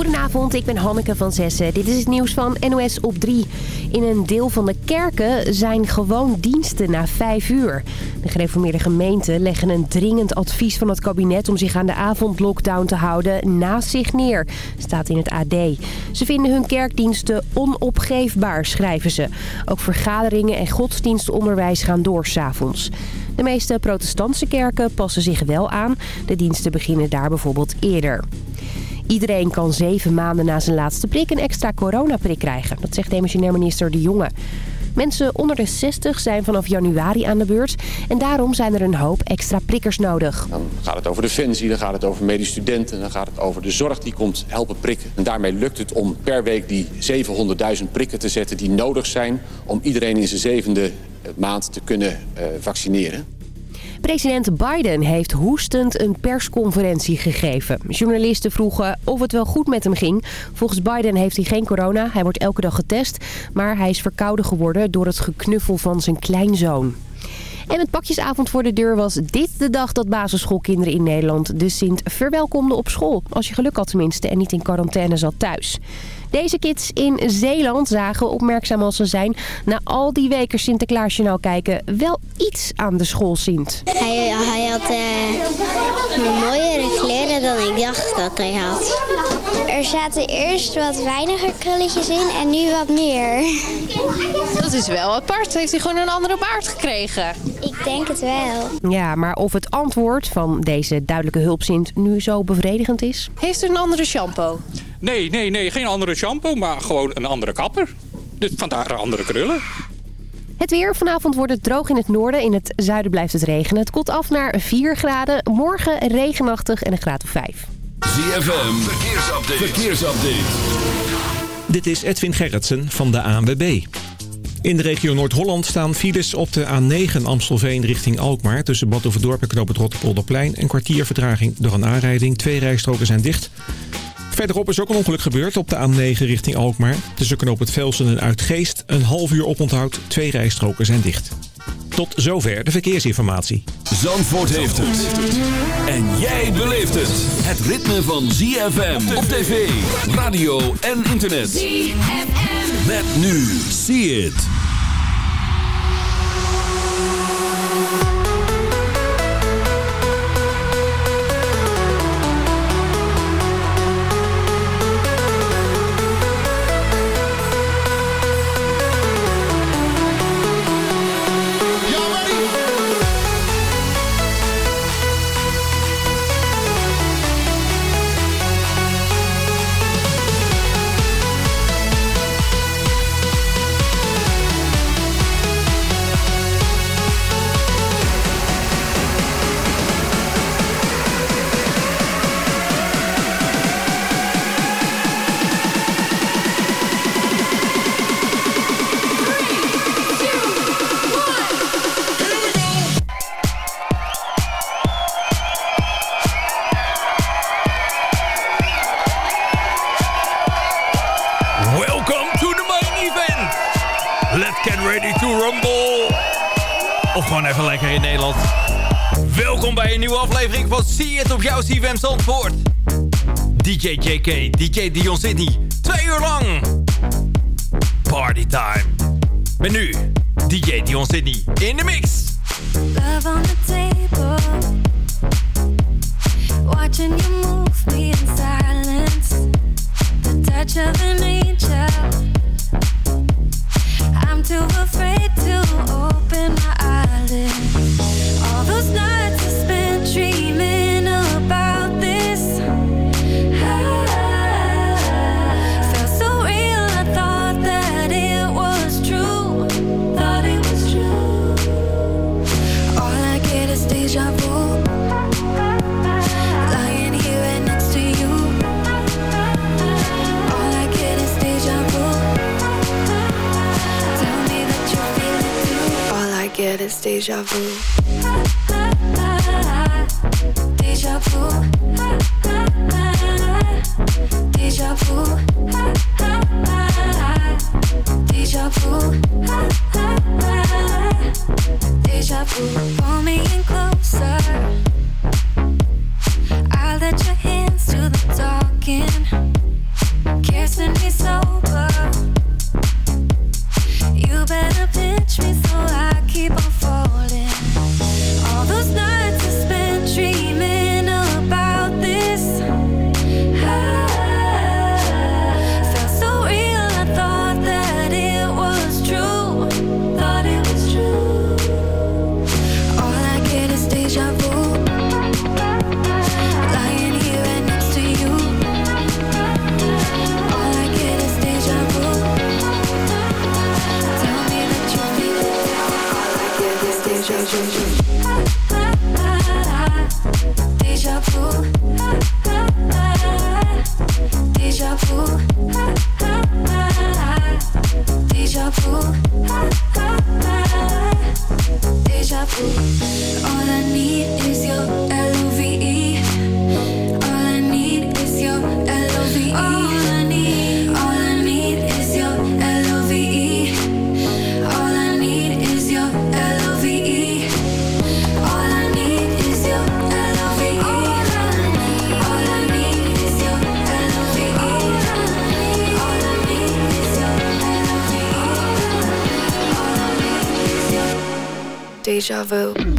Goedenavond, ik ben Hanneke van Zessen. Dit is het nieuws van NOS op 3. In een deel van de kerken zijn gewoon diensten na 5 uur. De gereformeerde gemeenten leggen een dringend advies van het kabinet... om zich aan de avondlockdown te houden naast zich neer, staat in het AD. Ze vinden hun kerkdiensten onopgeefbaar, schrijven ze. Ook vergaderingen en godsdienstonderwijs gaan door s'avonds. De meeste protestantse kerken passen zich wel aan. De diensten beginnen daar bijvoorbeeld eerder. Iedereen kan zeven maanden na zijn laatste prik een extra coronaprik krijgen. Dat zegt demissionair minister De Jonge. Mensen onder de 60 zijn vanaf januari aan de beurt. En daarom zijn er een hoop extra prikkers nodig. Dan gaat het over defensie, dan gaat het over medische studenten... dan gaat het over de zorg die komt helpen prikken. En daarmee lukt het om per week die 700.000 prikken te zetten... die nodig zijn om iedereen in zijn zevende maand te kunnen uh, vaccineren. President Biden heeft hoestend een persconferentie gegeven. Journalisten vroegen of het wel goed met hem ging. Volgens Biden heeft hij geen corona. Hij wordt elke dag getest. Maar hij is verkouden geworden door het geknuffel van zijn kleinzoon. En met pakjesavond voor de deur was dit de dag dat basisschoolkinderen in Nederland de Sint verwelkomden op school. Als je geluk had tenminste en niet in quarantaine zat thuis. Deze kids in Zeeland zagen, opmerkzaam als ze zijn... na al die weken Sinterklaasjournaal kijken... wel iets aan de school Sint. Hij, hij had uh, mooiere kleren dan ik dacht dat hij had. Er zaten eerst wat weiniger krulletjes in en nu wat meer. Dat is wel apart. Heeft hij gewoon een andere baard gekregen? Ik denk het wel. Ja, maar of het antwoord van deze duidelijke hulpzint nu zo bevredigend is? Heeft u een andere shampoo? Nee, nee, nee. Geen andere shampoo, maar gewoon een andere kapper. Dus vandaar andere krullen. Het weer. Vanavond wordt het droog in het noorden. In het zuiden blijft het regenen. Het koelt af naar 4 graden. Morgen regenachtig en een graad of 5. ZFM. Verkeersupdate. Verkeersupdate. Dit is Edwin Gerritsen van de ANWB. In de regio Noord-Holland staan files op de A9 Amstelveen richting Alkmaar... tussen Bad Overdorp en Knoop het Rotterpolderplein. Een kwartier vertraging door een aanrijding. Twee rijstroken zijn dicht. Verderop is ook een ongeluk gebeurd op de A9 richting Alkmaar. Tussen Knoop het Velsen en Uitgeest. Een half uur oponthoud. Twee rijstroken zijn dicht. Tot zover de verkeersinformatie. Zandvoort heeft het. En jij beleeft het. Het ritme van ZFM op tv, radio en internet. ZFM. Met nu. See it. CFM Zandvoort. DJ JK, DJ Dion Sydney. Twee uur lang. Party time. Met nu DJ Dion Sydney in de mix. Love on the table. Watching you move me in silence. The touch of an angel. I'm too afraid get deja vu. Deja vu. Deja vu. Deja vu. Deja vu. Pull me in closer. 行行行 Deja vu.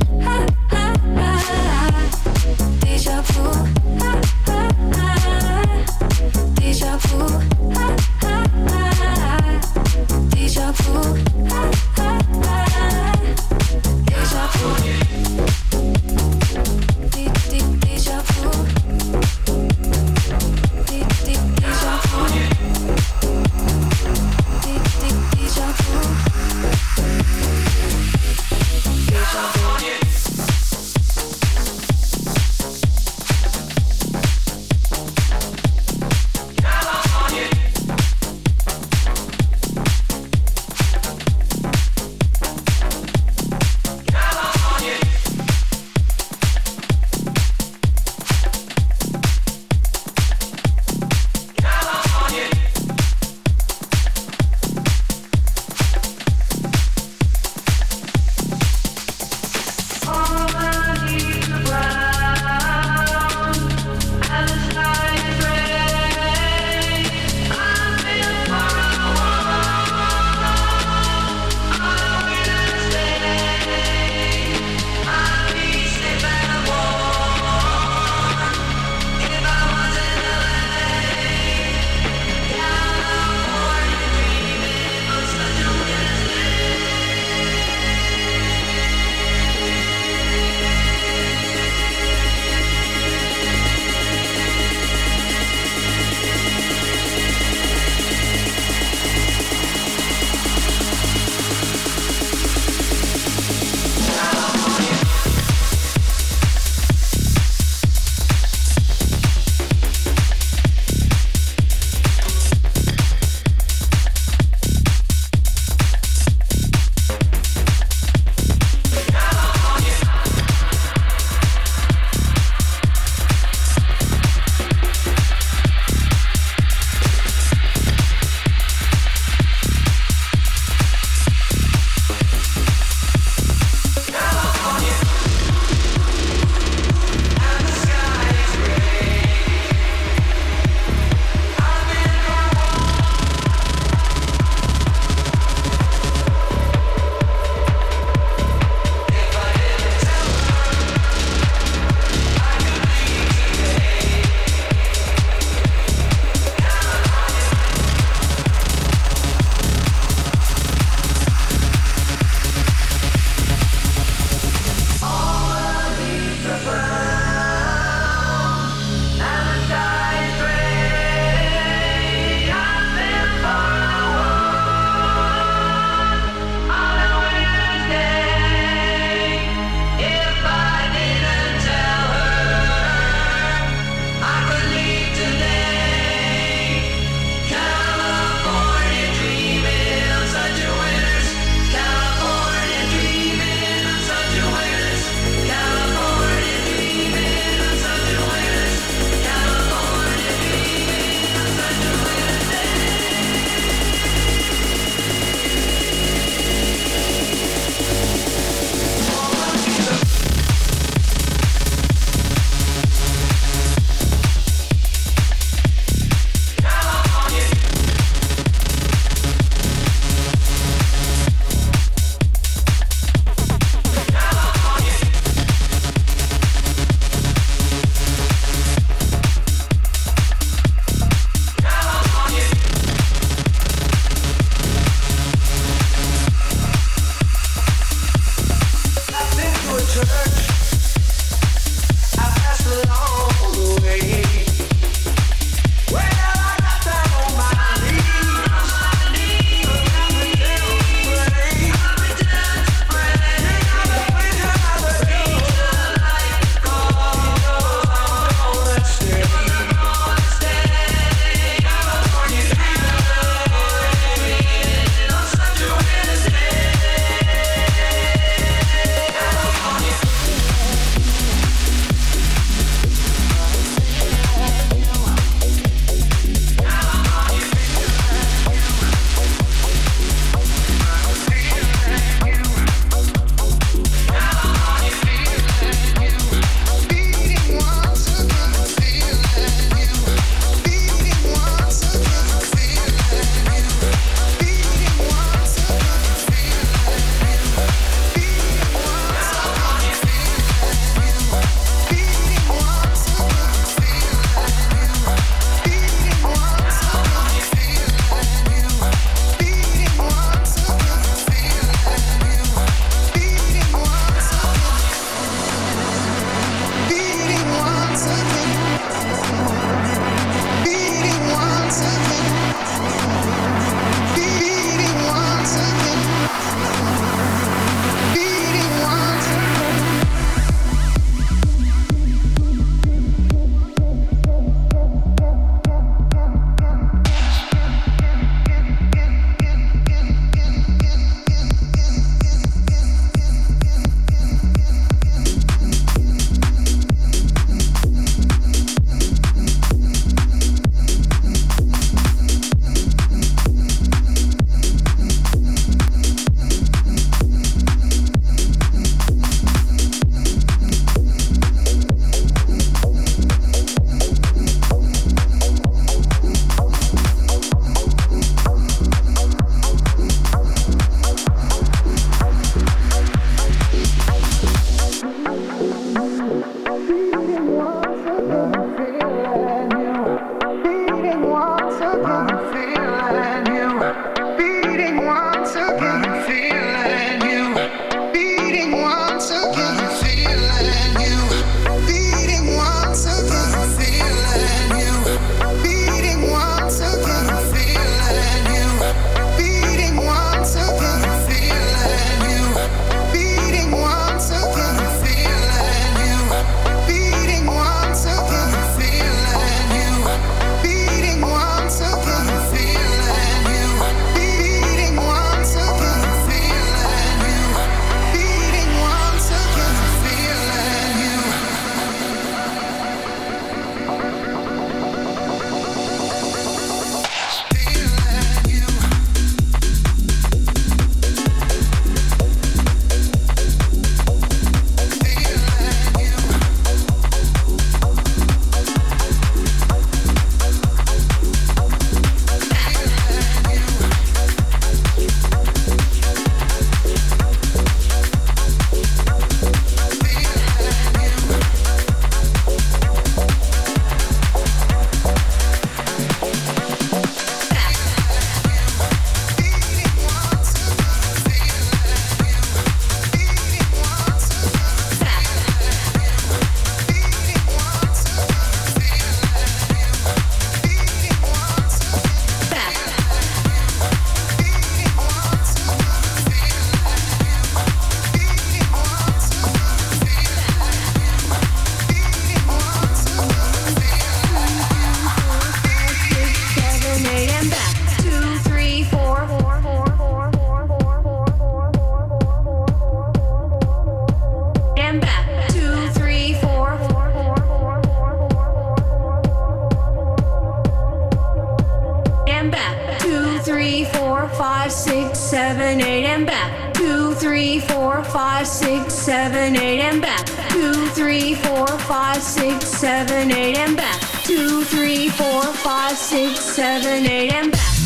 Five, six, seven, eight, and back.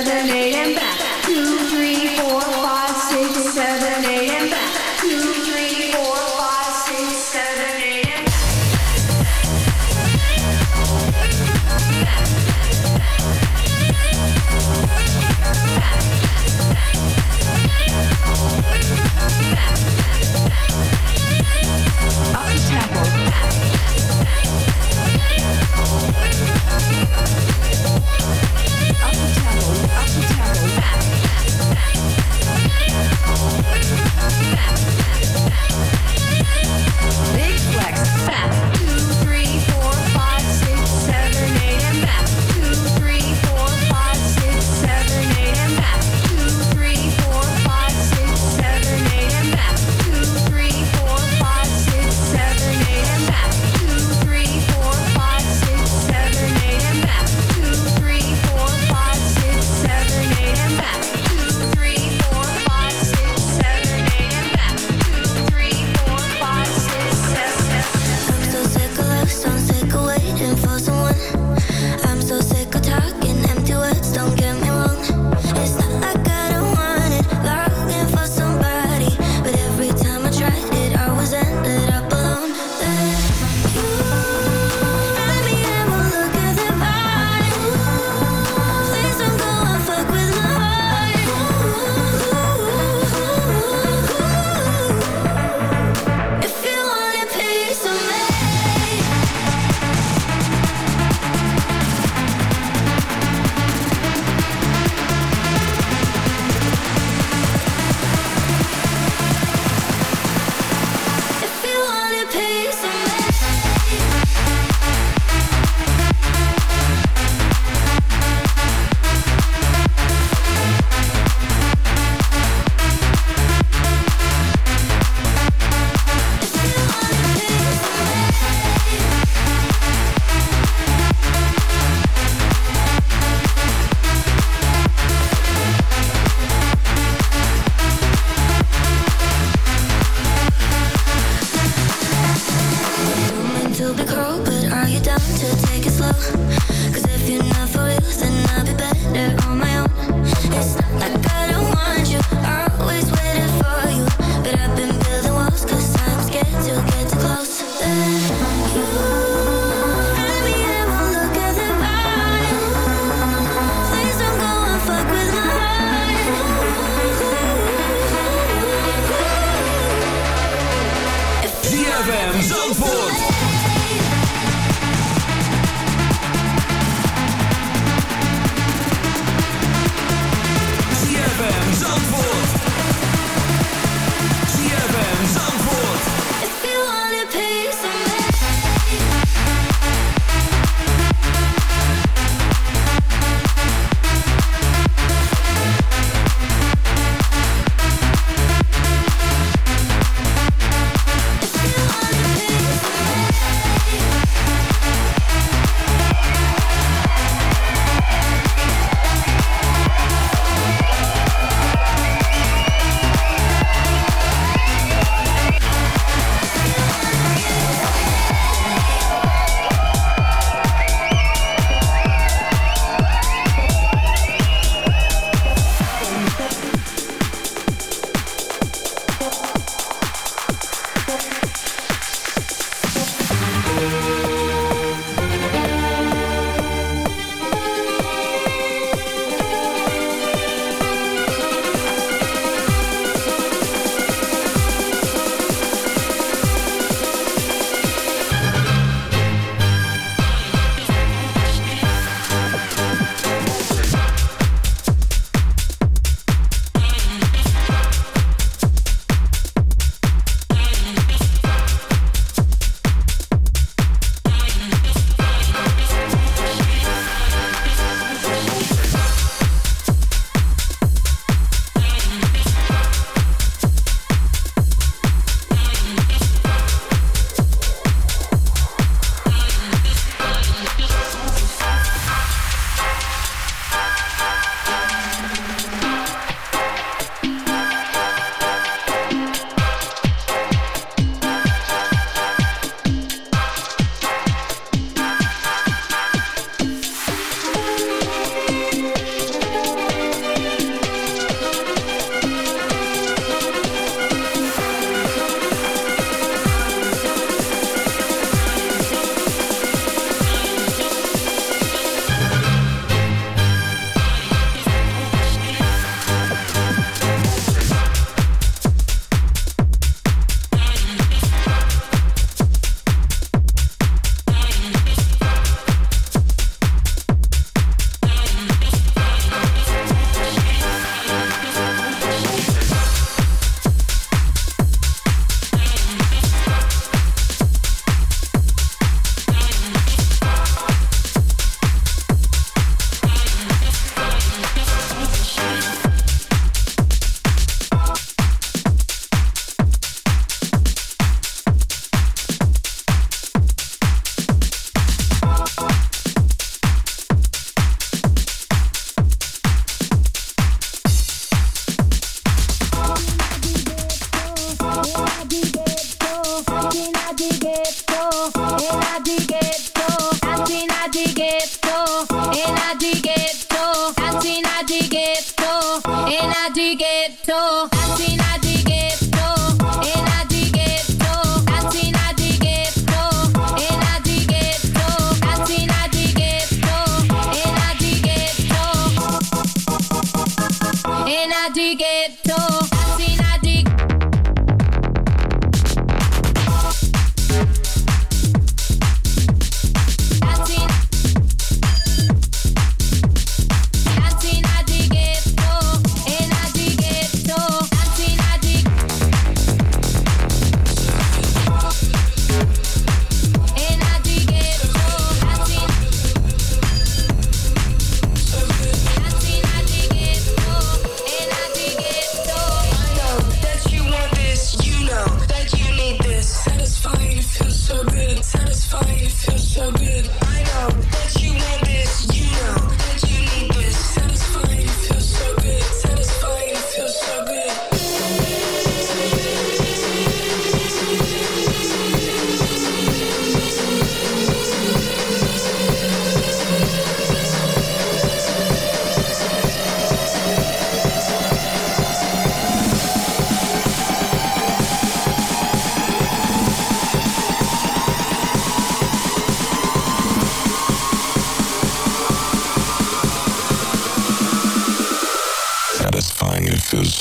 Adelaide.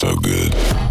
So good.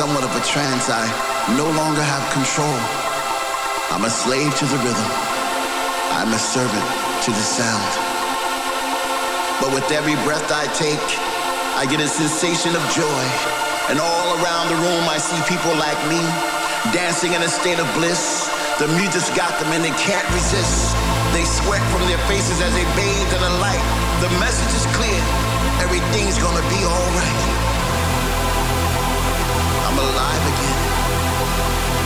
Somewhat of a trance. I no longer have control. I'm a slave to the rhythm. I'm a servant to the sound. But with every breath I take, I get a sensation of joy. And all around the room, I see people like me dancing in a state of bliss. The music's got them and they can't resist. They sweat from their faces as they bathe in the light. The message is clear. Everything's gonna be alright. I'm alive again.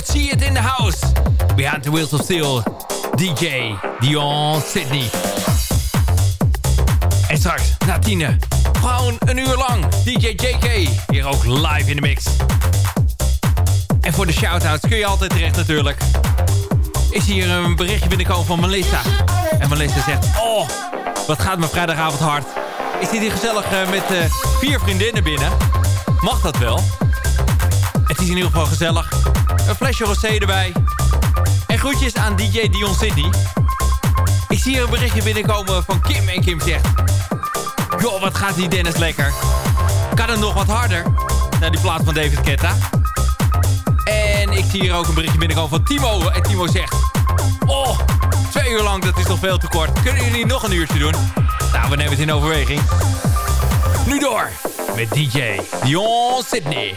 Zandvoort, see it in the house. Behind the wheels of steel, DJ Dion Sydney. En straks, na tienen, gewoon een uur lang, DJ JK. Hier ook live in de mix. En voor de shoutouts kun je altijd terecht natuurlijk. Is hier een berichtje binnenkomen van Melissa. En Melissa zegt, oh, wat gaat mijn vrijdagavond hard. Ik zit hier gezellig eh, met eh, vier vriendinnen binnen. Mag dat wel? Het is in ieder geval gezellig. Een flesje rosé erbij. En groetjes aan DJ Dion Sydney. Ik zie hier een berichtje binnenkomen van Kim. En Kim zegt... Joh, wat gaat die Dennis lekker. Kan het nog wat harder? Naar die plaats van David Ketta. En ik zie hier ook een berichtje binnenkomen van Timo. En Timo zegt... Oh, twee uur lang, dat is nog veel te kort. Kunnen jullie nog een uurtje doen? Nou, we nemen het in overweging. Nu door met DJ Dion Sydney.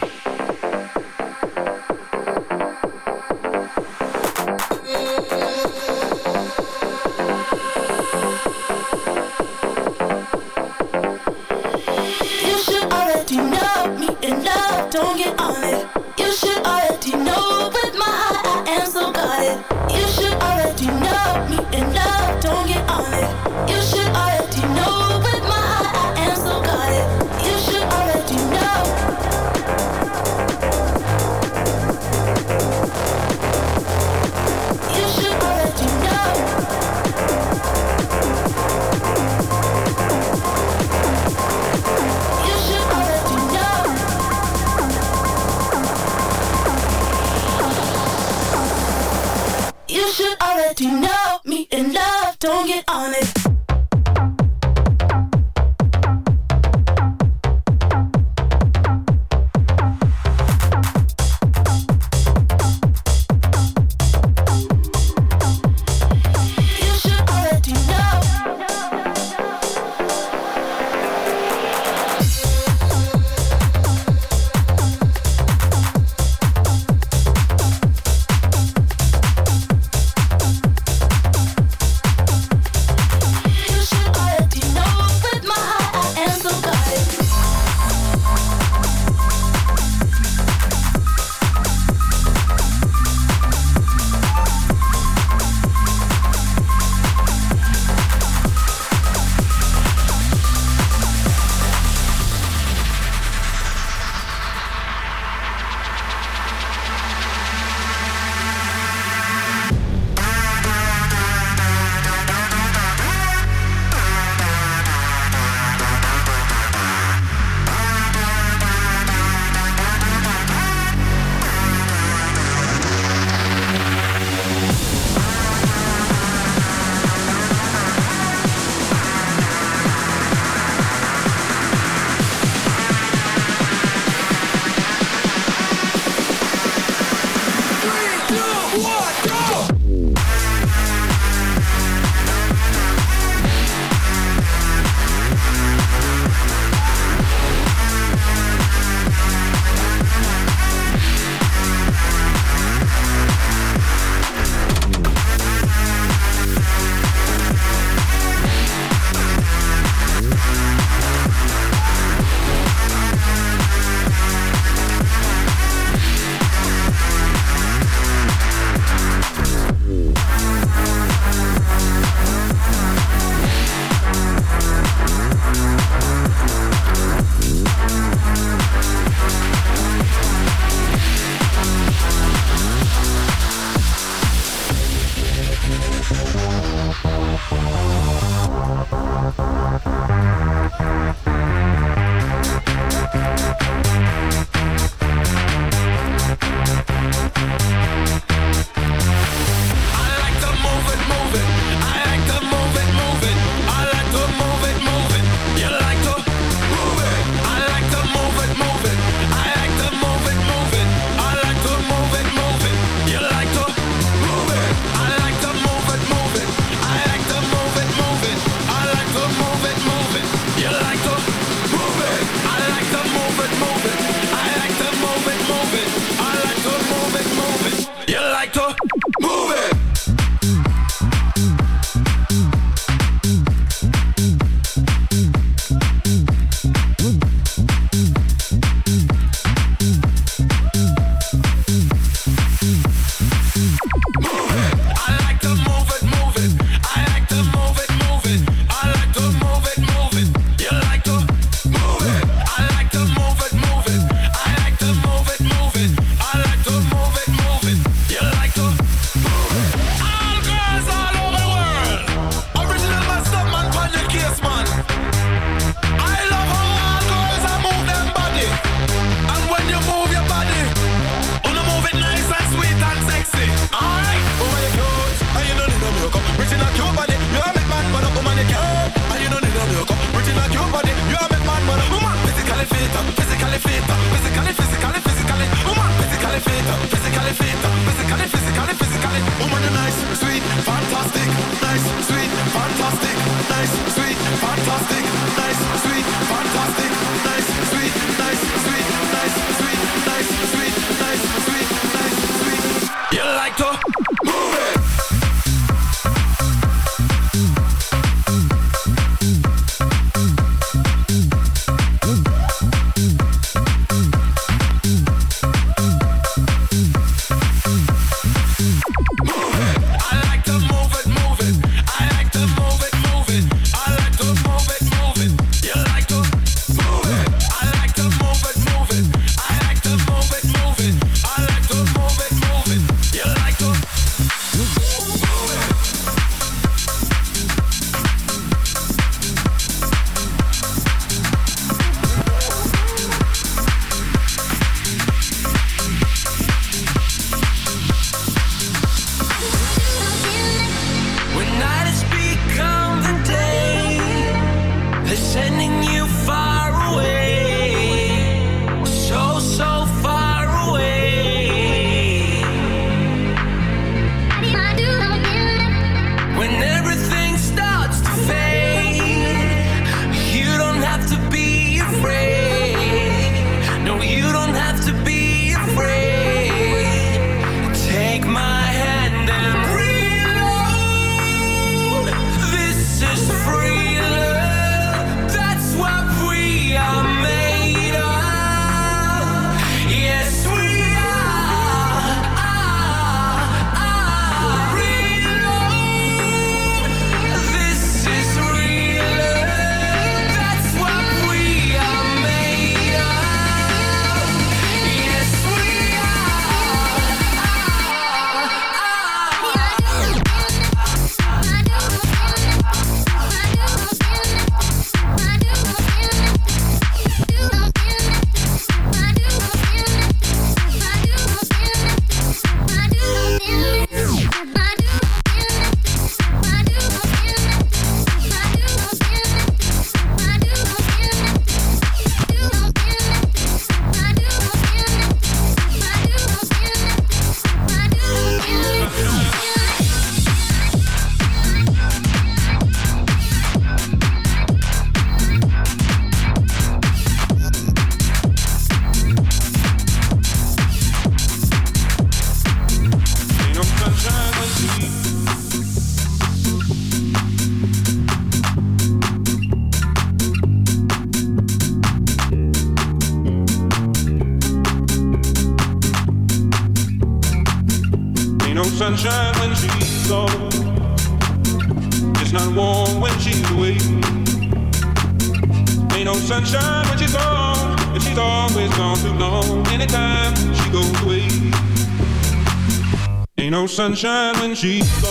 Sunshine when she's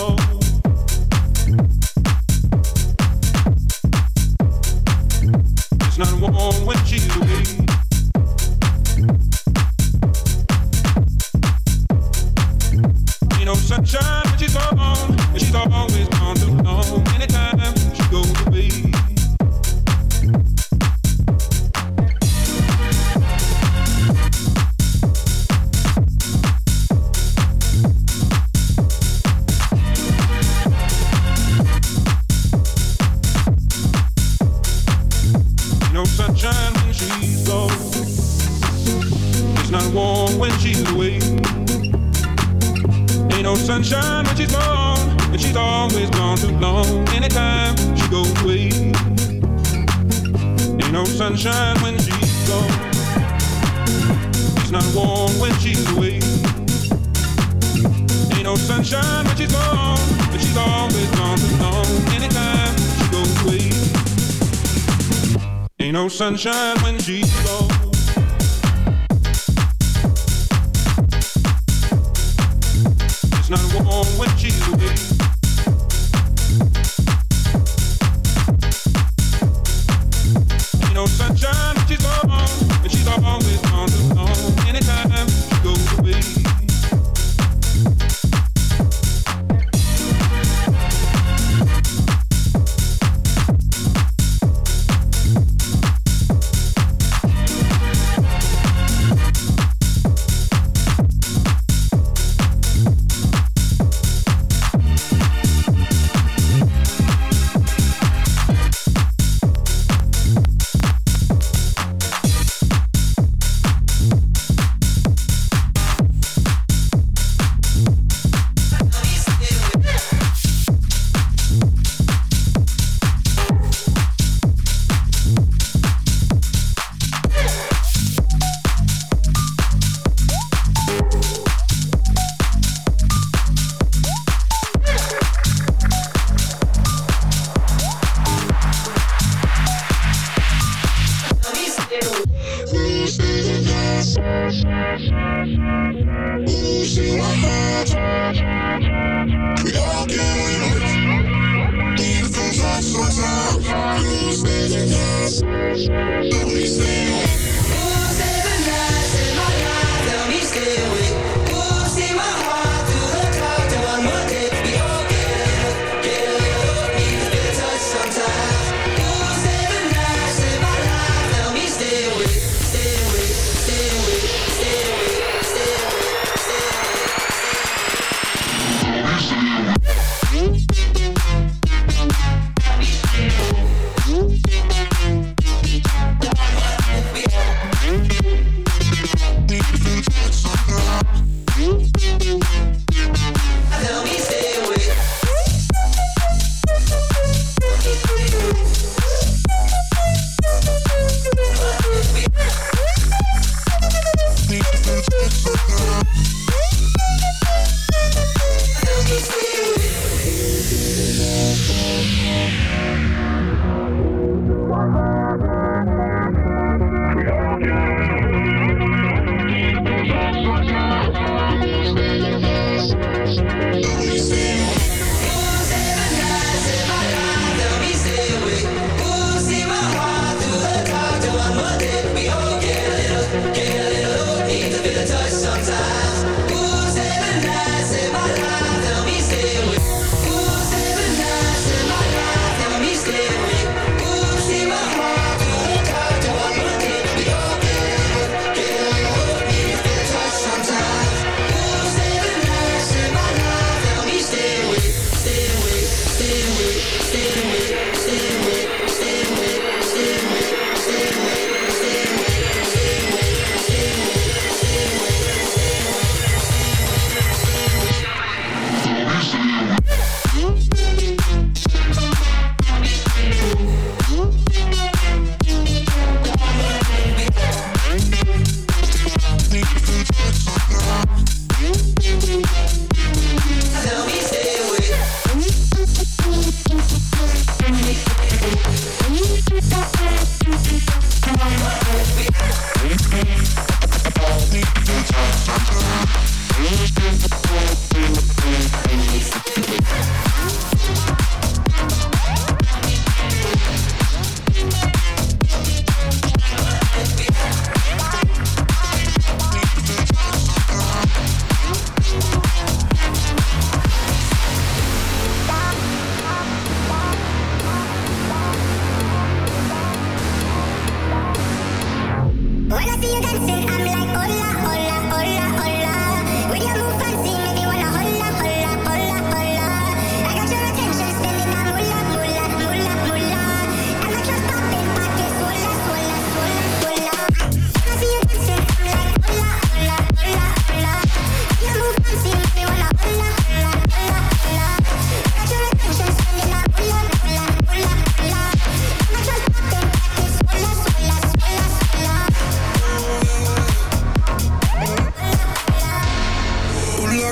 sunshine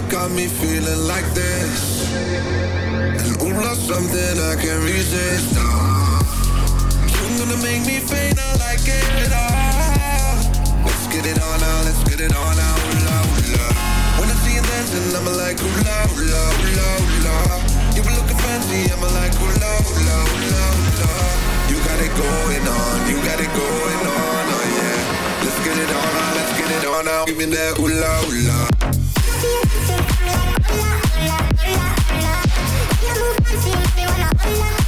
got me feeling like this. And ooh, love something I can't resist. Ah. You're gonna make me faint, I like it. Ah. Let's get it on now, let's get it on now. Ooh, la, ooh, la. When I see you dancing, I'm like, ooh, la, ooh, la, ooh, la, ooh, la. You were looking fancy, I'm like, ooh, la, ooh, la, ooh, la, ooh, la. You got it going on, you got it going on, oh yeah. Let's get it on now, let's get it on now. Give me that ooh, la, ooh, la. hola, hola, hola. No move on, see me wanna.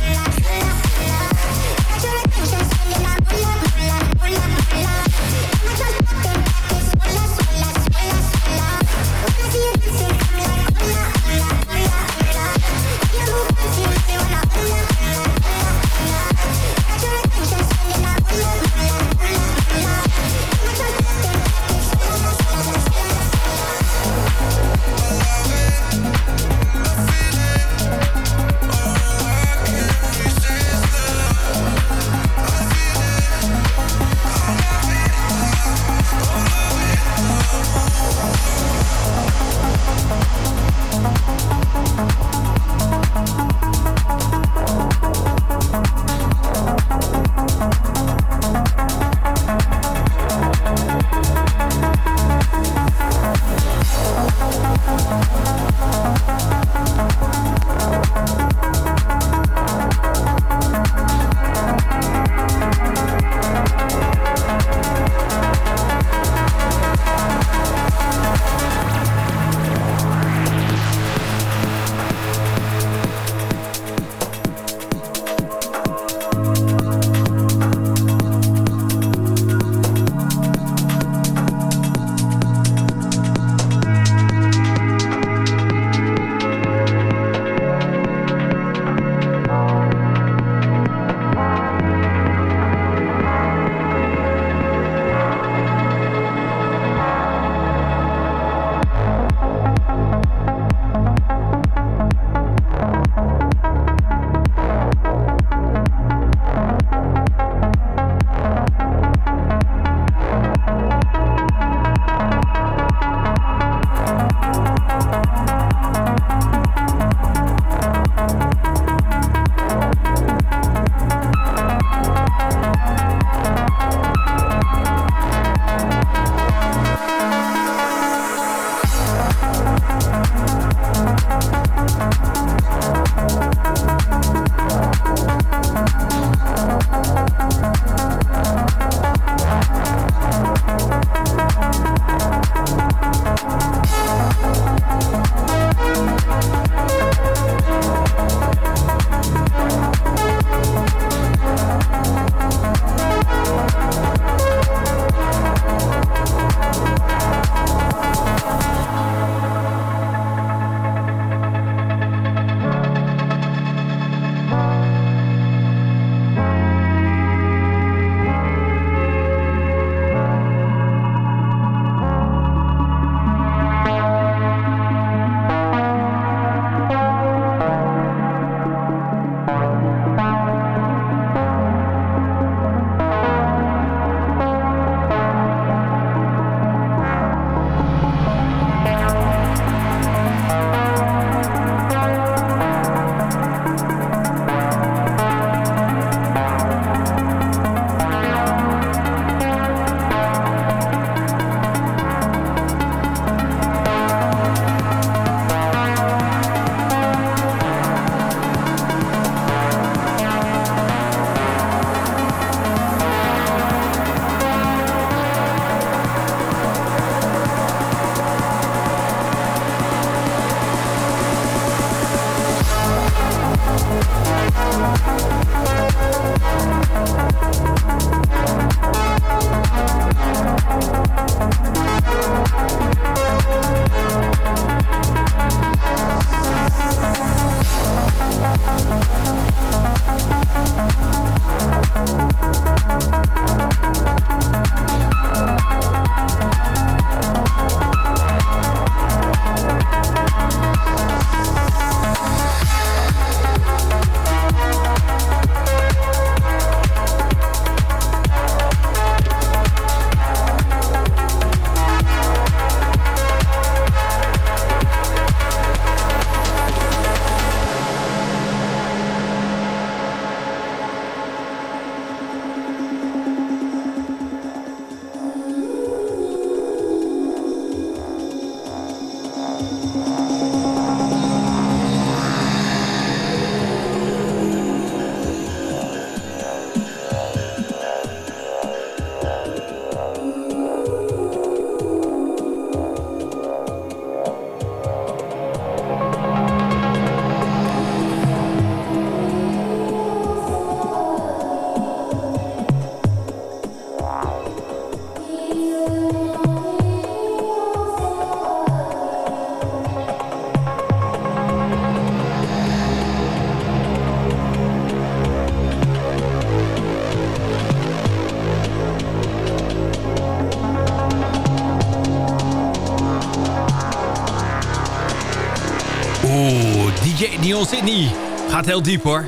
Sydney. Gaat heel diep hoor.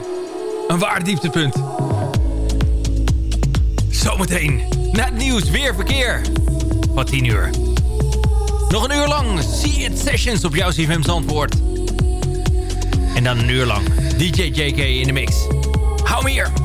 Een waar dieptepunt. Zometeen. Na het nieuws weer verkeer. Van 10 uur. Nog een uur lang. See It Sessions op jouw CFM Zandvoort. En dan een uur lang. DJ JK in de mix. Hou me